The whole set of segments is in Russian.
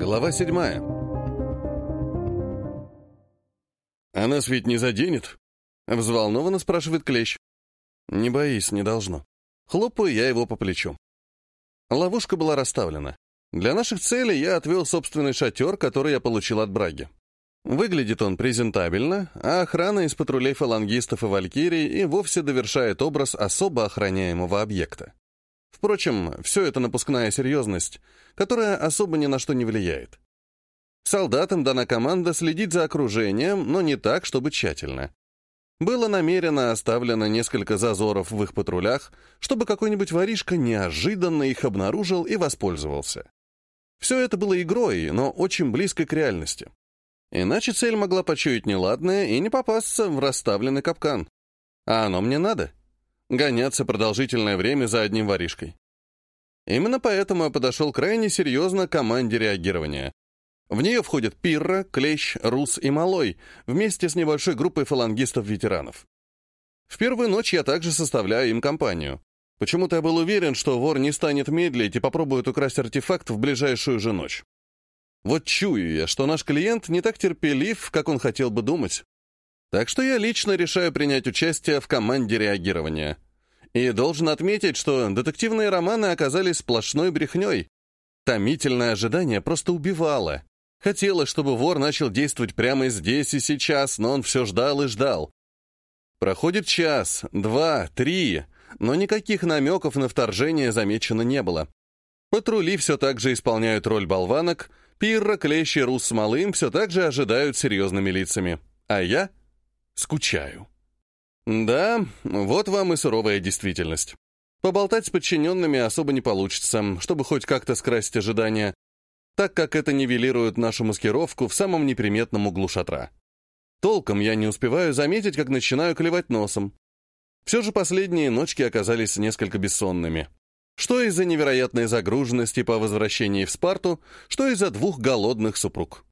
Глава седьмая. «А нас ведь не заденет?» — взволнованно спрашивает Клещ. «Не боись, не должно». Хлопаю я его по плечу. Ловушка была расставлена. Для наших целей я отвел собственный шатер, который я получил от Браги. Выглядит он презентабельно, а охрана из патрулей фалангистов и валькирий и вовсе довершает образ особо охраняемого объекта. Впрочем, все это напускная серьезность, которая особо ни на что не влияет. Солдатам дана команда следить за окружением, но не так, чтобы тщательно. Было намеренно оставлено несколько зазоров в их патрулях, чтобы какой-нибудь воришка неожиданно их обнаружил и воспользовался. Все это было игрой, но очень близко к реальности. Иначе цель могла почуять неладное и не попасться в расставленный капкан. А оно мне надо гоняться продолжительное время за одним воришкой. Именно поэтому я подошел крайне серьезно к команде реагирования. В нее входят Пирра, Клещ, Рус и Малой, вместе с небольшой группой фалангистов-ветеранов. В первую ночь я также составляю им компанию. Почему-то я был уверен, что вор не станет медлить и попробует украсть артефакт в ближайшую же ночь. Вот чую я, что наш клиент не так терпелив, как он хотел бы думать. Так что я лично решаю принять участие в команде реагирования. И должен отметить, что детективные романы оказались сплошной брехней. Томительное ожидание просто убивало. Хотелось, чтобы вор начал действовать прямо здесь и сейчас, но он все ждал и ждал. Проходит час, два, три, но никаких намеков на вторжение замечено не было. Патрули все так же исполняют роль болванок, Пирра, Клещи, Рус с Малым все так же ожидают серьезными лицами. А я Скучаю. Да, вот вам и суровая действительность. Поболтать с подчиненными особо не получится, чтобы хоть как-то скрасить ожидания, так как это нивелирует нашу маскировку в самом неприметном углу шатра. Толком я не успеваю заметить, как начинаю клевать носом. Все же последние ночки оказались несколько бессонными. Что из-за невероятной загруженности по возвращении в Спарту, что из-за двух голодных супруг.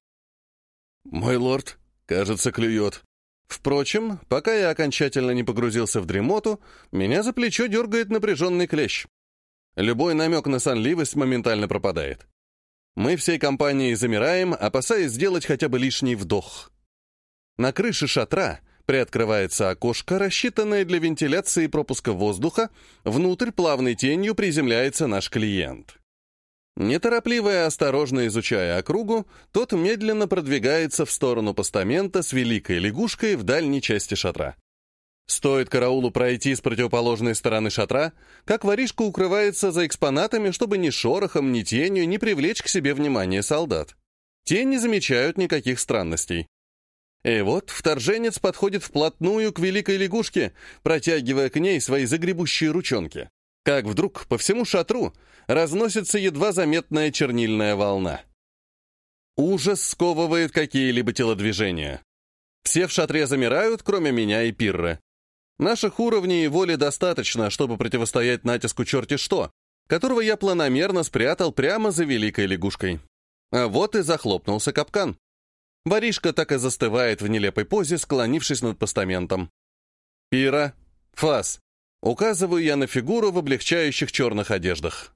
«Мой лорд, кажется, клюет», Впрочем, пока я окончательно не погрузился в дремоту, меня за плечо дергает напряженный клещ. Любой намек на сонливость моментально пропадает. Мы всей компанией замираем, опасаясь сделать хотя бы лишний вдох. На крыше шатра приоткрывается окошко, рассчитанное для вентиляции и пропуска воздуха, внутрь плавной тенью приземляется наш клиент. Неторопливо и осторожно изучая округу, тот медленно продвигается в сторону постамента с великой лягушкой в дальней части шатра. Стоит караулу пройти с противоположной стороны шатра, как воришка укрывается за экспонатами, чтобы ни шорохом, ни тенью не привлечь к себе внимание солдат. Те не замечают никаких странностей. И вот вторженец подходит вплотную к великой лягушке, протягивая к ней свои загребущие ручонки. Как вдруг по всему шатру разносится едва заметная чернильная волна. Ужас сковывает какие-либо телодвижения. Все в шатре замирают, кроме меня и Пирры. Наших уровней и воли достаточно, чтобы противостоять натиску черти что, которого я планомерно спрятал прямо за великой лягушкой. А вот и захлопнулся капкан. Воришка так и застывает в нелепой позе, склонившись над постаментом. «Пира, Фас, Указываю я на фигуру в облегчающих черных одеждах.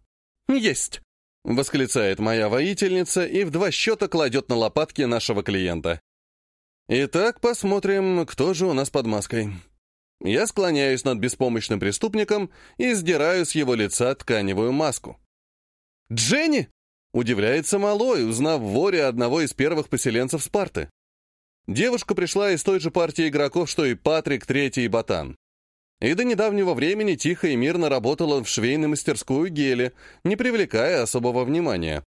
«Есть!» — восклицает моя воительница и в два счета кладет на лопатки нашего клиента. Итак, посмотрим, кто же у нас под маской. Я склоняюсь над беспомощным преступником и сдираю с его лица тканевую маску. «Дженни!» — удивляется Малой, узнав в воре одного из первых поселенцев Спарты. Девушка пришла из той же партии игроков, что и Патрик, Третий и Ботан и до недавнего времени тихо и мирно работала в швейной мастерскую Гели, не привлекая особого внимания.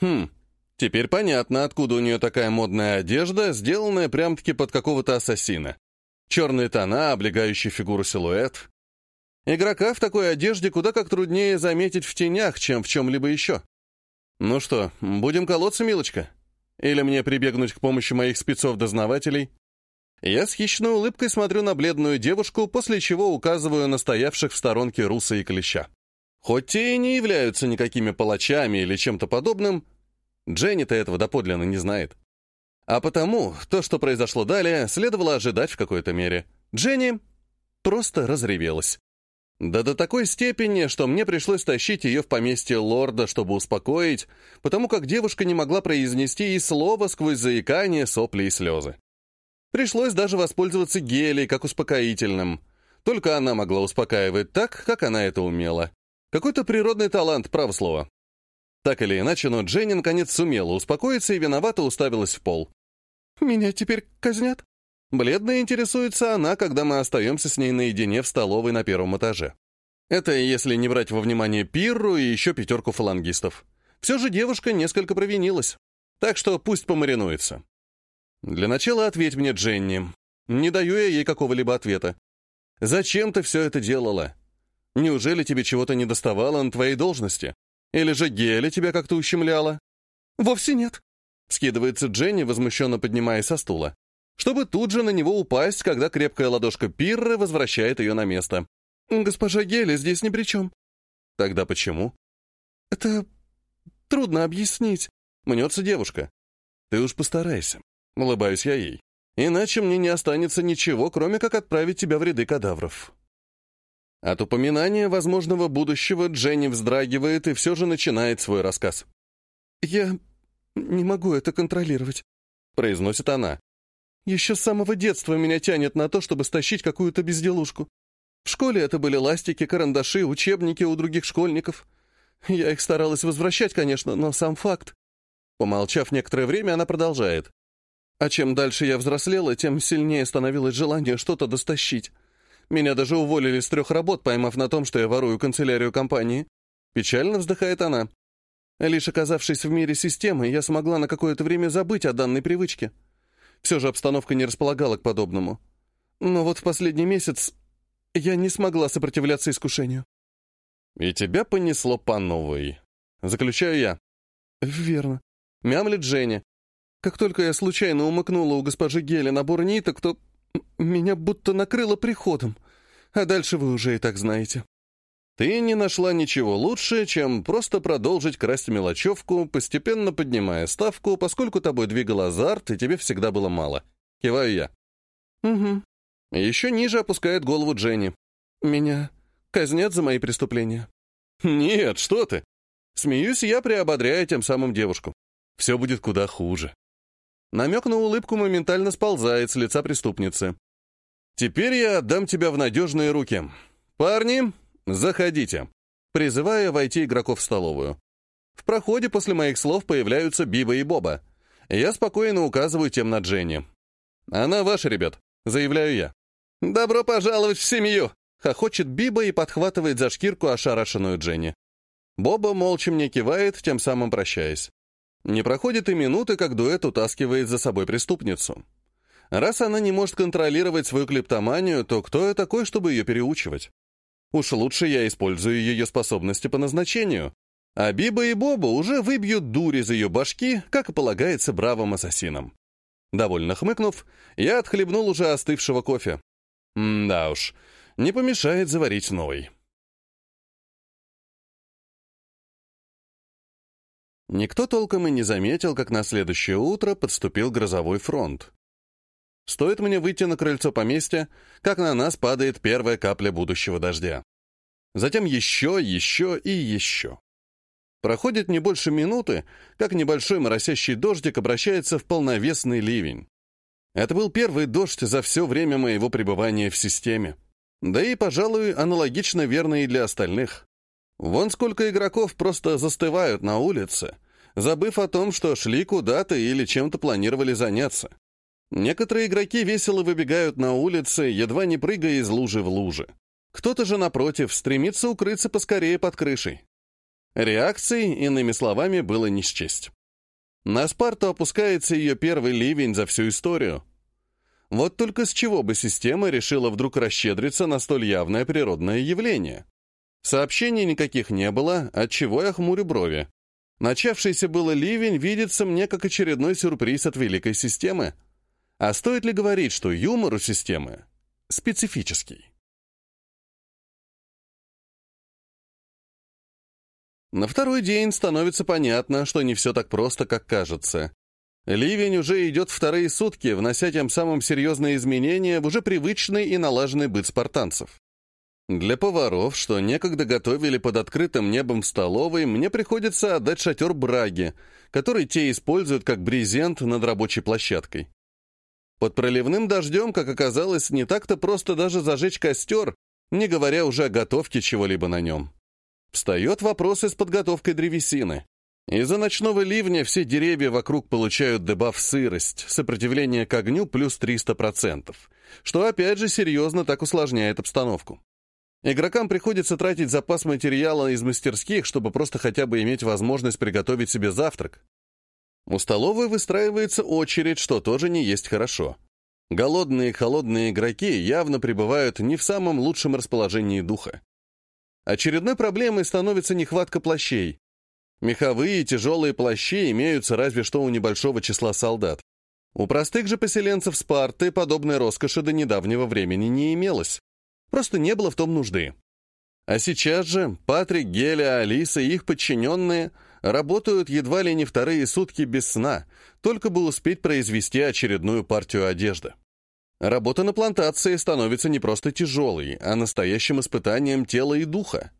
Хм, теперь понятно, откуда у нее такая модная одежда, сделанная прям-таки под какого-то ассасина. Черные тона, облегающий фигуру силуэт. Игрока в такой одежде куда как труднее заметить в тенях, чем в чем-либо еще. Ну что, будем колоться, милочка? Или мне прибегнуть к помощи моих спецов-дознавателей? Я с хищной улыбкой смотрю на бледную девушку, после чего указываю на стоявших в сторонке Руса и Клеща. Хоть те и не являются никакими палачами или чем-то подобным, Дженни-то этого доподлинно не знает. А потому то, что произошло далее, следовало ожидать в какой-то мере. Дженни просто разревелась. Да до такой степени, что мне пришлось тащить ее в поместье лорда, чтобы успокоить, потому как девушка не могла произнести и слова сквозь заикание, сопли и слезы. Пришлось даже воспользоваться гелей, как успокоительным. Только она могла успокаивать так, как она это умела. Какой-то природный талант, право слово. Так или иначе, но Дженни наконец сумела успокоиться и виновато уставилась в пол. «Меня теперь казнят?» Бледно интересуется она, когда мы остаемся с ней наедине в столовой на первом этаже. Это если не брать во внимание Пирру и еще пятерку фалангистов. Все же девушка несколько провинилась. Так что пусть помаринуется. Для начала ответь мне, Дженни. Не даю я ей какого-либо ответа. Зачем ты все это делала? Неужели тебе чего-то не доставало на твоей должности? Или же Геля тебя как-то ущемляла? Вовсе нет. Скидывается Дженни, возмущенно поднимаясь со стула чтобы тут же на него упасть, когда крепкая ладошка Пирры возвращает ее на место. «Госпожа Геля здесь ни при чем». «Тогда почему?» «Это трудно объяснить», — мнется девушка. «Ты уж постарайся», — улыбаюсь я ей. «Иначе мне не останется ничего, кроме как отправить тебя в ряды кадавров». От упоминания возможного будущего Дженни вздрагивает и все же начинает свой рассказ. «Я не могу это контролировать», — произносит она. Еще с самого детства меня тянет на то, чтобы стащить какую-то безделушку. В школе это были ластики, карандаши, учебники у других школьников. Я их старалась возвращать, конечно, но сам факт. Помолчав некоторое время, она продолжает. А чем дальше я взрослела, тем сильнее становилось желание что-то достащить. Меня даже уволили с трех работ, поймав на том, что я ворую канцелярию компании. Печально вздыхает она. Лишь оказавшись в мире системы, я смогла на какое-то время забыть о данной привычке. Все же обстановка не располагала к подобному. Но вот в последний месяц я не смогла сопротивляться искушению. «И тебя понесло по новой», — заключаю я. «Верно», — мямлит Женя. «Как только я случайно умыкнула у госпожи Гели набор ниток, то меня будто накрыло приходом, а дальше вы уже и так знаете». Ты не нашла ничего лучше, чем просто продолжить красть мелочевку, постепенно поднимая ставку, поскольку тобой двигал азарт, и тебе всегда было мало. Киваю я. Угу. Еще ниже опускает голову Дженни. Меня казнят за мои преступления. Нет, что ты. Смеюсь я, приободряя тем самым девушку. Все будет куда хуже. Намек на улыбку моментально сползает с лица преступницы. Теперь я отдам тебя в надежные руки. Парни, «Заходите», призывая войти игроков в столовую. В проходе после моих слов появляются Биба и Боба. Я спокойно указываю тем на Дженни. «Она ваша, ребят», — заявляю я. «Добро пожаловать в семью!» — хохочет Биба и подхватывает за шкирку ошарашенную Дженни. Боба молча мне кивает, тем самым прощаясь. Не проходит и минуты, как дуэт утаскивает за собой преступницу. Раз она не может контролировать свою клептоманию, то кто я такой, чтобы ее переучивать? Уж лучше я использую ее способности по назначению. А Биба и Боба уже выбьют дурь из ее башки, как и полагается бравым ассасинам. Довольно хмыкнув, я отхлебнул уже остывшего кофе. М да уж, не помешает заварить новый. Никто толком и не заметил, как на следующее утро подступил грозовой фронт. Стоит мне выйти на крыльцо поместья, как на нас падает первая капля будущего дождя. Затем еще, еще и еще. Проходит не больше минуты, как небольшой моросящий дождик обращается в полновесный ливень. Это был первый дождь за все время моего пребывания в системе. Да и, пожалуй, аналогично верно и для остальных. Вон сколько игроков просто застывают на улице, забыв о том, что шли куда-то или чем-то планировали заняться. Некоторые игроки весело выбегают на улицы, едва не прыгая из лужи в лужи. Кто-то же, напротив, стремится укрыться поскорее под крышей. Реакций, иными словами, было не счесть. На Спарту опускается ее первый ливень за всю историю. Вот только с чего бы система решила вдруг расщедриться на столь явное природное явление? Сообщений никаких не было, отчего я хмурю брови. Начавшийся было ливень видится мне как очередной сюрприз от великой системы — а стоит ли говорить, что юмор у системы специфический? На второй день становится понятно, что не все так просто, как кажется. Ливень уже идет вторые сутки, внося тем самым серьезные изменения в уже привычный и налаженный быт спартанцев. Для поваров, что некогда готовили под открытым небом в столовой, мне приходится отдать шатер браги, который те используют как брезент над рабочей площадкой. Под проливным дождем, как оказалось, не так-то просто даже зажечь костер, не говоря уже о готовке чего-либо на нем. Встает вопрос и с подготовкой древесины. Из-за ночного ливня все деревья вокруг получают дебаф сырость, сопротивление к огню плюс 300%, что опять же серьезно так усложняет обстановку. Игрокам приходится тратить запас материала из мастерских, чтобы просто хотя бы иметь возможность приготовить себе завтрак. У столовой выстраивается очередь, что тоже не есть хорошо. Голодные и холодные игроки явно пребывают не в самом лучшем расположении духа. Очередной проблемой становится нехватка плащей. Меховые тяжелые плащи имеются разве что у небольшого числа солдат. У простых же поселенцев Спарты подобной роскоши до недавнего времени не имелось. Просто не было в том нужды. А сейчас же Патрик, Геля, Алиса и их подчиненные работают едва ли не вторые сутки без сна, только бы успеть произвести очередную партию одежды. Работа на плантации становится не просто тяжелой, а настоящим испытанием тела и духа.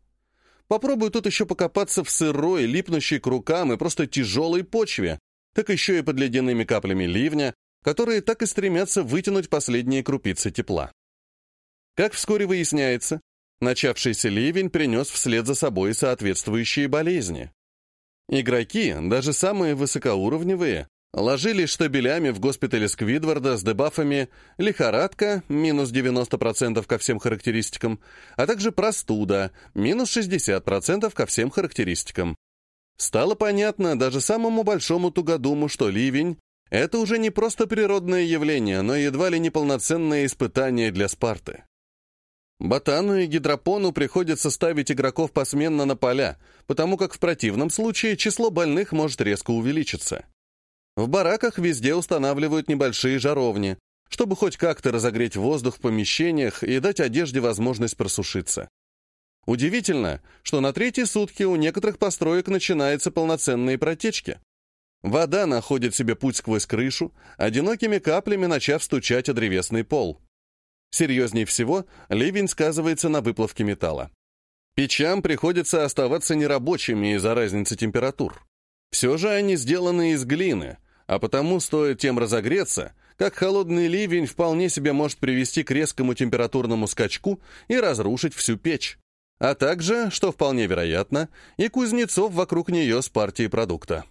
Попробуй тут еще покопаться в сырой, липнущей к рукам и просто тяжелой почве, так еще и под ледяными каплями ливня, которые так и стремятся вытянуть последние крупицы тепла. Как вскоре выясняется, начавшийся ливень принес вслед за собой соответствующие болезни. Игроки, даже самые высокоуровневые, ложились штабелями в госпитале Сквидварда с дебафами лихорадка, минус 90% ко всем характеристикам, а также простуда, минус 60% ко всем характеристикам. Стало понятно даже самому большому тугодуму, что ливень — это уже не просто природное явление, но едва ли не полноценное испытание для Спарты. Ботану и Гидропону приходится ставить игроков посменно на поля, потому как в противном случае число больных может резко увеличиться. В бараках везде устанавливают небольшие жаровни, чтобы хоть как-то разогреть воздух в помещениях и дать одежде возможность просушиться. Удивительно, что на третьи сутки у некоторых построек начинаются полноценные протечки. Вода находит себе путь сквозь крышу, одинокими каплями начав стучать о древесный пол. Серьезнее всего, ливень сказывается на выплавке металла. Печам приходится оставаться нерабочими из-за разницы температур. Все же они сделаны из глины, а потому стоит тем разогреться, как холодный ливень вполне себе может привести к резкому температурному скачку и разрушить всю печь. А также, что вполне вероятно, и кузнецов вокруг нее с партией продукта.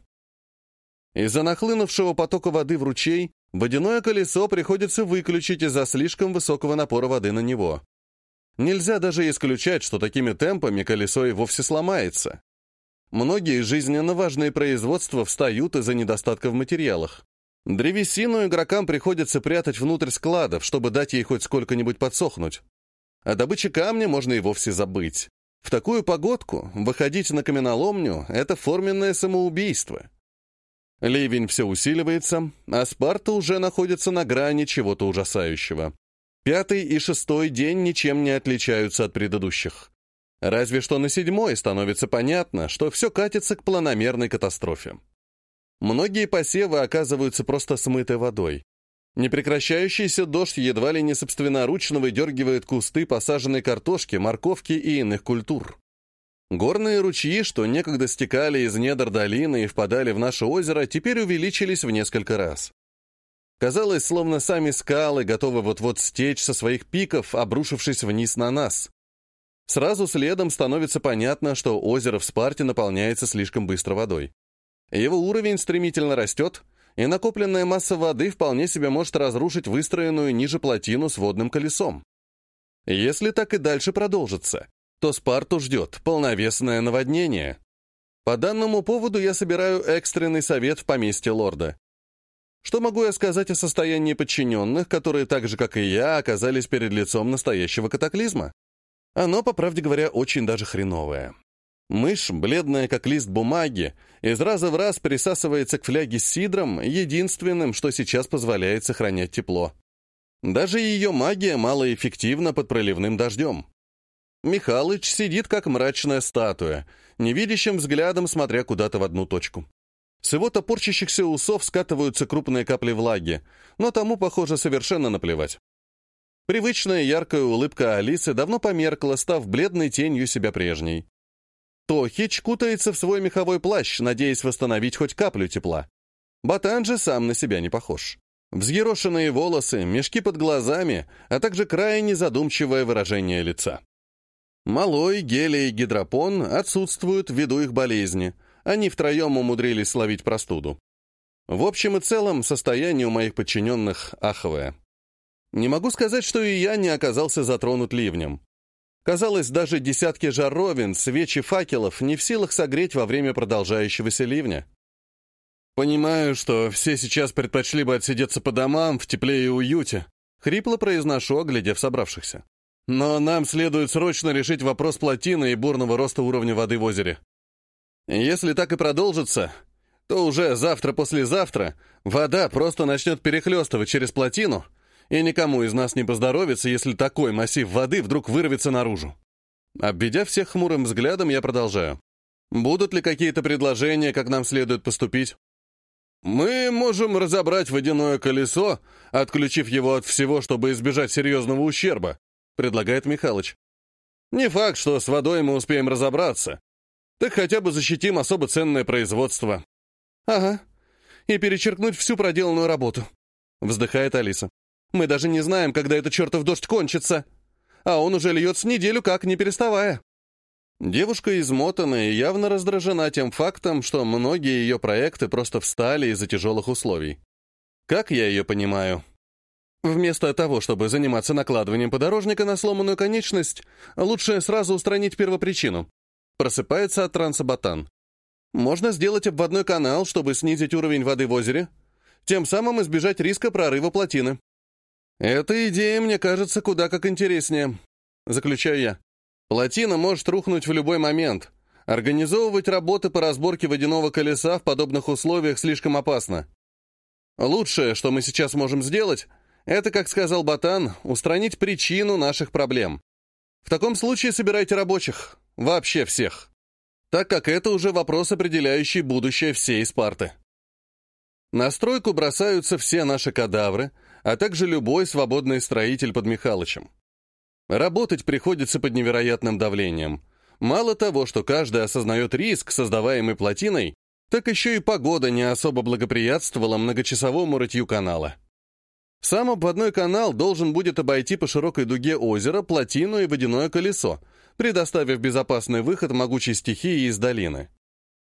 Из-за нахлынувшего потока воды в ручей Водяное колесо приходится выключить из-за слишком высокого напора воды на него. Нельзя даже исключать, что такими темпами колесо и вовсе сломается. Многие жизненно важные производства встают из-за недостатка в материалах. Древесину игрокам приходится прятать внутрь складов, чтобы дать ей хоть сколько-нибудь подсохнуть. О добыче камня можно и вовсе забыть. В такую погодку выходить на каменоломню — это форменное самоубийство. Ливень все усиливается, а Спарта уже находится на грани чего-то ужасающего. Пятый и шестой день ничем не отличаются от предыдущих. Разве что на седьмой становится понятно, что все катится к планомерной катастрофе. Многие посевы оказываются просто смыты водой. Непрекращающийся дождь едва ли не собственноручно выдергивает кусты посаженной картошки, морковки и иных культур. Горные ручьи, что некогда стекали из недр долины и впадали в наше озеро, теперь увеличились в несколько раз. Казалось, словно сами скалы готовы вот-вот стечь со своих пиков, обрушившись вниз на нас. Сразу следом становится понятно, что озеро в Спарте наполняется слишком быстро водой. Его уровень стремительно растет, и накопленная масса воды вполне себе может разрушить выстроенную ниже плотину с водным колесом. Если так и дальше продолжится, то Спарту ждет полновесное наводнение. По данному поводу я собираю экстренный совет в поместье лорда. Что могу я сказать о состоянии подчиненных, которые так же, как и я, оказались перед лицом настоящего катаклизма? Оно, по правде говоря, очень даже хреновое. Мышь, бледная как лист бумаги, из раза в раз присасывается к фляге с сидром, единственным, что сейчас позволяет сохранять тепло. Даже ее магия малоэффективна под проливным дождем. Михалыч сидит как мрачная статуя, невидящим взглядом смотря куда-то в одну точку. С его топорчащихся усов скатываются крупные капли влаги, но тому, похоже, совершенно наплевать. Привычная яркая улыбка Алисы давно померкла, став бледной тенью себя прежней. Тохич кутается в свой меховой плащ, надеясь восстановить хоть каплю тепла. Батан же сам на себя не похож. Взъерошенные волосы, мешки под глазами, а также крайне задумчивое выражение лица. Малой, Гелия и Гидропон отсутствуют ввиду их болезни. Они втроем умудрились словить простуду. В общем и целом, состояние у моих подчиненных аховое. Не могу сказать, что и я не оказался затронут ливнем. Казалось, даже десятки жаровин, свечи факелов не в силах согреть во время продолжающегося ливня. «Понимаю, что все сейчас предпочли бы отсидеться по домам в тепле и уюте», — хрипло произношу, оглядев собравшихся. «Но нам следует срочно решить вопрос плотины и бурного роста уровня воды в озере. Если так и продолжится, то уже завтра-послезавтра вода просто начнет перехлестывать через плотину, и никому из нас не поздоровится, если такой массив воды вдруг вырвется наружу». Обведя всех хмурым взглядом, я продолжаю. «Будут ли какие-то предложения, как нам следует поступить?» «Мы можем разобрать водяное колесо, отключив его от всего, чтобы избежать серьезного ущерба», предлагает Михалыч. «Не факт, что с водой мы успеем разобраться. Так хотя бы защитим особо ценное производство». «Ага, и перечеркнуть всю проделанную работу», вздыхает Алиса. «Мы даже не знаем, когда этот чертов дождь кончится, а он уже льет с неделю как, не переставая». Девушка измотана и явно раздражена тем фактом, что многие ее проекты просто встали из-за тяжелых условий. Как я ее понимаю? Вместо того, чтобы заниматься накладыванием подорожника на сломанную конечность, лучше сразу устранить первопричину. Просыпается от транса. Можно сделать обводной канал, чтобы снизить уровень воды в озере, тем самым избежать риска прорыва плотины. Эта идея мне кажется куда как интереснее, заключаю я. Плотина может рухнуть в любой момент. Организовывать работы по разборке водяного колеса в подобных условиях слишком опасно. Лучшее, что мы сейчас можем сделать, это, как сказал Батан, устранить причину наших проблем. В таком случае собирайте рабочих, вообще всех, так как это уже вопрос, определяющий будущее всей Спарты. На стройку бросаются все наши кадавры, а также любой свободный строитель под Михалычем. Работать приходится под невероятным давлением. Мало того, что каждый осознает риск, создаваемый плотиной, так еще и погода не особо благоприятствовала многочасовому рытью канала. Сам обводной канал должен будет обойти по широкой дуге озера плотину и водяное колесо, предоставив безопасный выход могучей стихии из долины.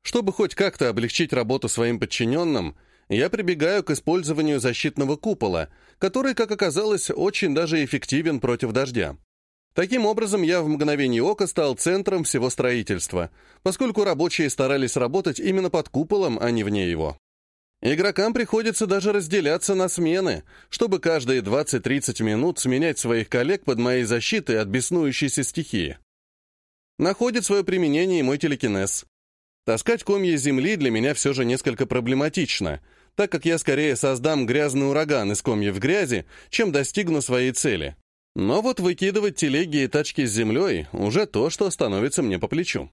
Чтобы хоть как-то облегчить работу своим подчиненным, я прибегаю к использованию защитного купола, который, как оказалось, очень даже эффективен против дождя. Таким образом, я в мгновение ока стал центром всего строительства, поскольку рабочие старались работать именно под куполом, а не вне его. Игрокам приходится даже разделяться на смены, чтобы каждые 20-30 минут сменять своих коллег под моей защитой от беснующейся стихии. Находит свое применение и мой телекинез. Таскать комья земли для меня все же несколько проблематично, так как я скорее создам грязный ураган из комьев грязи, чем достигну своей цели. Но вот выкидывать телеги и тачки с землей уже то, что становится мне по плечу.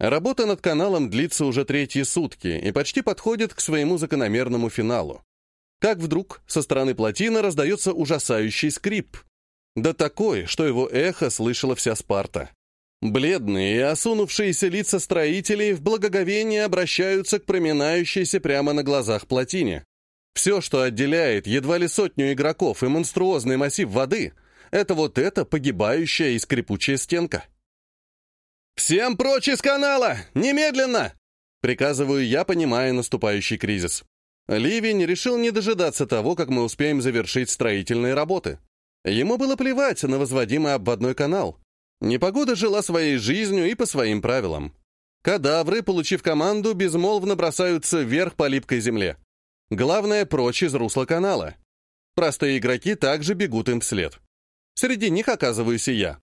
Работа над каналом длится уже третьи сутки и почти подходит к своему закономерному финалу. Как вдруг со стороны плотины раздается ужасающий скрип. Да такой, что его эхо слышала вся Спарта. Бледные и осунувшиеся лица строителей в благоговении обращаются к проминающейся прямо на глазах плотине. Все, что отделяет едва ли сотню игроков и монструозный массив воды — это вот эта погибающая и скрипучая стенка. «Всем прочь из канала! Немедленно!» Приказываю я, понимая наступающий кризис. Ливень решил не дожидаться того, как мы успеем завершить строительные работы. Ему было плевать на возводимый обводной канал. Непогода жила своей жизнью и по своим правилам. Кадавры, получив команду, безмолвно бросаются вверх по липкой земле. Главное, прочь из русла канала. Простые игроки также бегут им вслед. Среди них оказываюсь и я.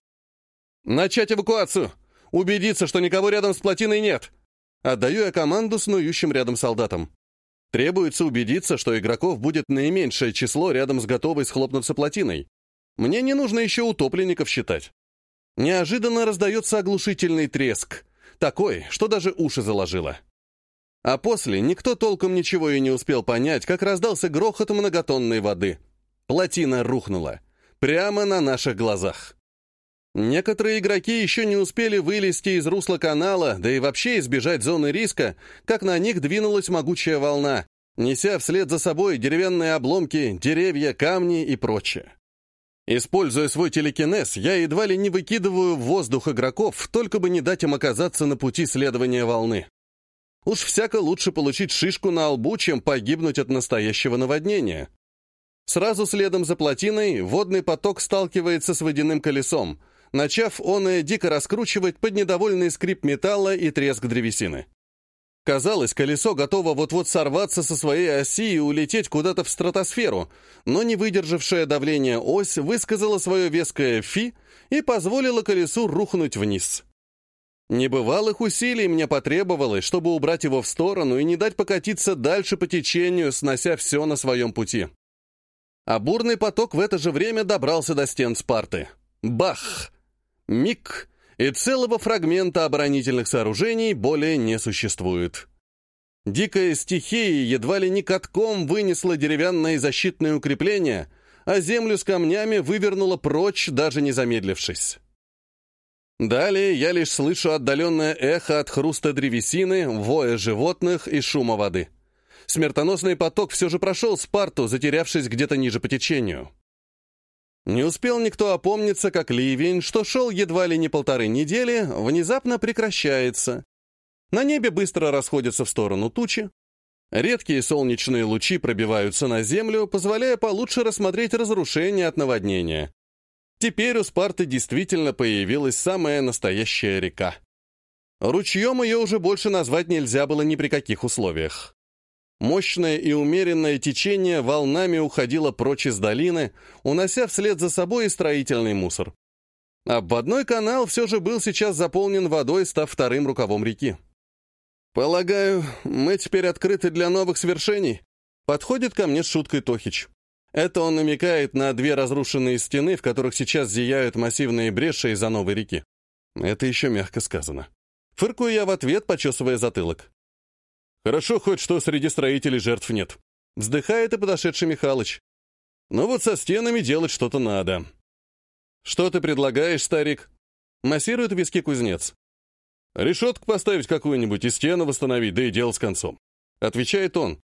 «Начать эвакуацию! Убедиться, что никого рядом с плотиной нет!» Отдаю я команду снующим рядом солдатам. Требуется убедиться, что игроков будет наименьшее число рядом с готовой схлопнуться плотиной. Мне не нужно еще утопленников считать. Неожиданно раздается оглушительный треск. Такой, что даже уши заложило. А после никто толком ничего и не успел понять, как раздался грохот многотонной воды. Плотина рухнула. Прямо на наших глазах. Некоторые игроки еще не успели вылезти из русла канала, да и вообще избежать зоны риска, как на них двинулась могучая волна, неся вслед за собой деревянные обломки, деревья, камни и прочее. Используя свой телекинез, я едва ли не выкидываю в воздух игроков, только бы не дать им оказаться на пути следования волны. Уж всяко лучше получить шишку на лбу, чем погибнуть от настоящего наводнения. Сразу следом за плотиной водный поток сталкивается с водяным колесом, начав оное дико раскручивать под недовольный скрип металла и треск древесины. Казалось, колесо готово вот-вот сорваться со своей оси и улететь куда-то в стратосферу, но не выдержавшая давление ось высказала свое веское «фи» и позволила колесу рухнуть вниз. Небывалых усилий мне потребовалось, чтобы убрать его в сторону и не дать покатиться дальше по течению, снося все на своем пути. А бурный поток в это же время добрался до стен Спарты. Бах! Миг! и целого фрагмента оборонительных сооружений более не существует. Дикая стихия едва ли не катком вынесла деревянные защитные укрепления, а землю с камнями вывернула прочь, даже не замедлившись. Далее я лишь слышу отдаленное эхо от хруста древесины, воя животных и шума воды. Смертоносный поток все же прошел Спарту, затерявшись где-то ниже по течению. Не успел никто опомниться, как ливень, что шел едва ли не полторы недели, внезапно прекращается. На небе быстро расходятся в сторону тучи. Редкие солнечные лучи пробиваются на землю, позволяя получше рассмотреть разрушения от наводнения. Теперь у Спарты действительно появилась самая настоящая река. Ручьем ее уже больше назвать нельзя было ни при каких условиях. Мощное и умеренное течение волнами уходило прочь из долины, унося вслед за собой и строительный мусор. Обводной канал все же был сейчас заполнен водой, став вторым рукавом реки. «Полагаю, мы теперь открыты для новых свершений?» Подходит ко мне с шуткой Тохич. Это он намекает на две разрушенные стены, в которых сейчас зияют массивные бреши из-за новой реки. Это еще мягко сказано. Фыркую я в ответ, почесывая затылок. Хорошо хоть, что среди строителей жертв нет. Вздыхает и подошедший Михалыч. Но вот со стенами делать что-то надо. Что ты предлагаешь, старик? Массирует виски кузнец. Решетку поставить какую-нибудь и стену восстановить, да и дело с концом. Отвечает он.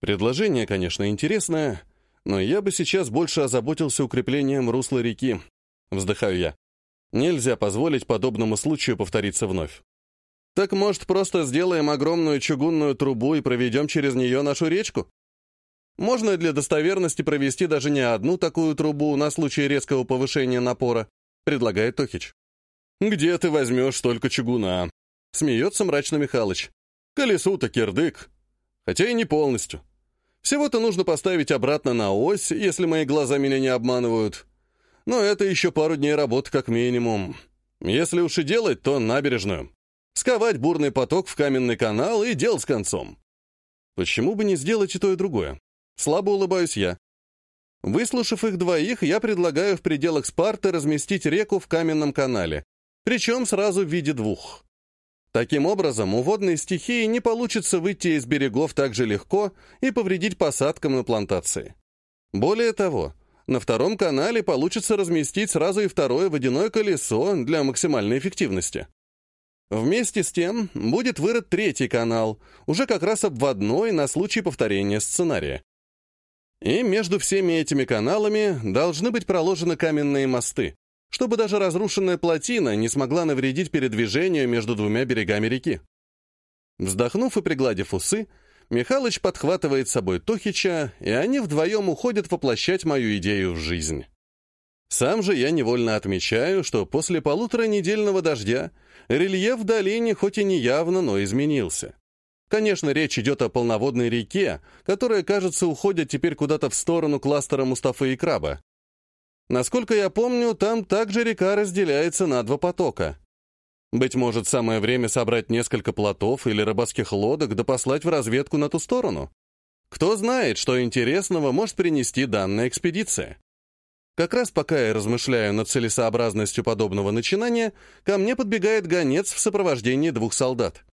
Предложение, конечно, интересное, но я бы сейчас больше озаботился укреплением русла реки. Вздыхаю я. Нельзя позволить подобному случаю повториться вновь. Так, может, просто сделаем огромную чугунную трубу и проведем через нее нашу речку? Можно для достоверности провести даже не одну такую трубу на случай резкого повышения напора, предлагает Тохич. Где ты возьмешь столько чугуна? Смеется мрачно Михалыч. Колесу-то кирдык. Хотя и не полностью. Всего-то нужно поставить обратно на ось, если мои глаза меня не обманывают. Но это еще пару дней работы как минимум. Если уж и делать, то набережную сковать бурный поток в каменный канал и дел с концом. Почему бы не сделать и то, и другое? Слабо улыбаюсь я. Выслушав их двоих, я предлагаю в пределах Спарты разместить реку в каменном канале, причем сразу в виде двух. Таким образом, у водной стихии не получится выйти из берегов так же легко и повредить посадкам на плантации. Более того, на втором канале получится разместить сразу и второе водяное колесо для максимальной эффективности. Вместе с тем будет вырыт третий канал, уже как раз обводной на случай повторения сценария. И между всеми этими каналами должны быть проложены каменные мосты, чтобы даже разрушенная плотина не смогла навредить передвижению между двумя берегами реки. Вздохнув и пригладив усы, Михалыч подхватывает с собой Тохича, и они вдвоем уходят воплощать мою идею в жизнь. Сам же я невольно отмечаю, что после полуторанедельного дождя рельеф в долине хоть и не явно, но изменился. Конечно, речь идет о полноводной реке, которая, кажется, уходит теперь куда-то в сторону кластера Мустафы и Краба. Насколько я помню, там также река разделяется на два потока. Быть может, самое время собрать несколько плотов или рыбацких лодок да послать в разведку на ту сторону? Кто знает, что интересного может принести данная экспедиция. Как раз пока я размышляю над целесообразностью подобного начинания, ко мне подбегает гонец в сопровождении двух солдат.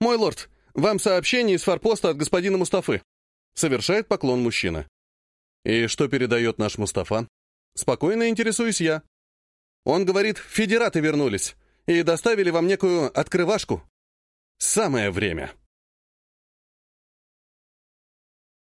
«Мой лорд, вам сообщение из форпоста от господина Мустафы», — совершает поклон мужчина. «И что передает наш Мустафа?» Спокойно интересуюсь я. Он говорит, федераты вернулись и доставили вам некую открывашку. Самое время.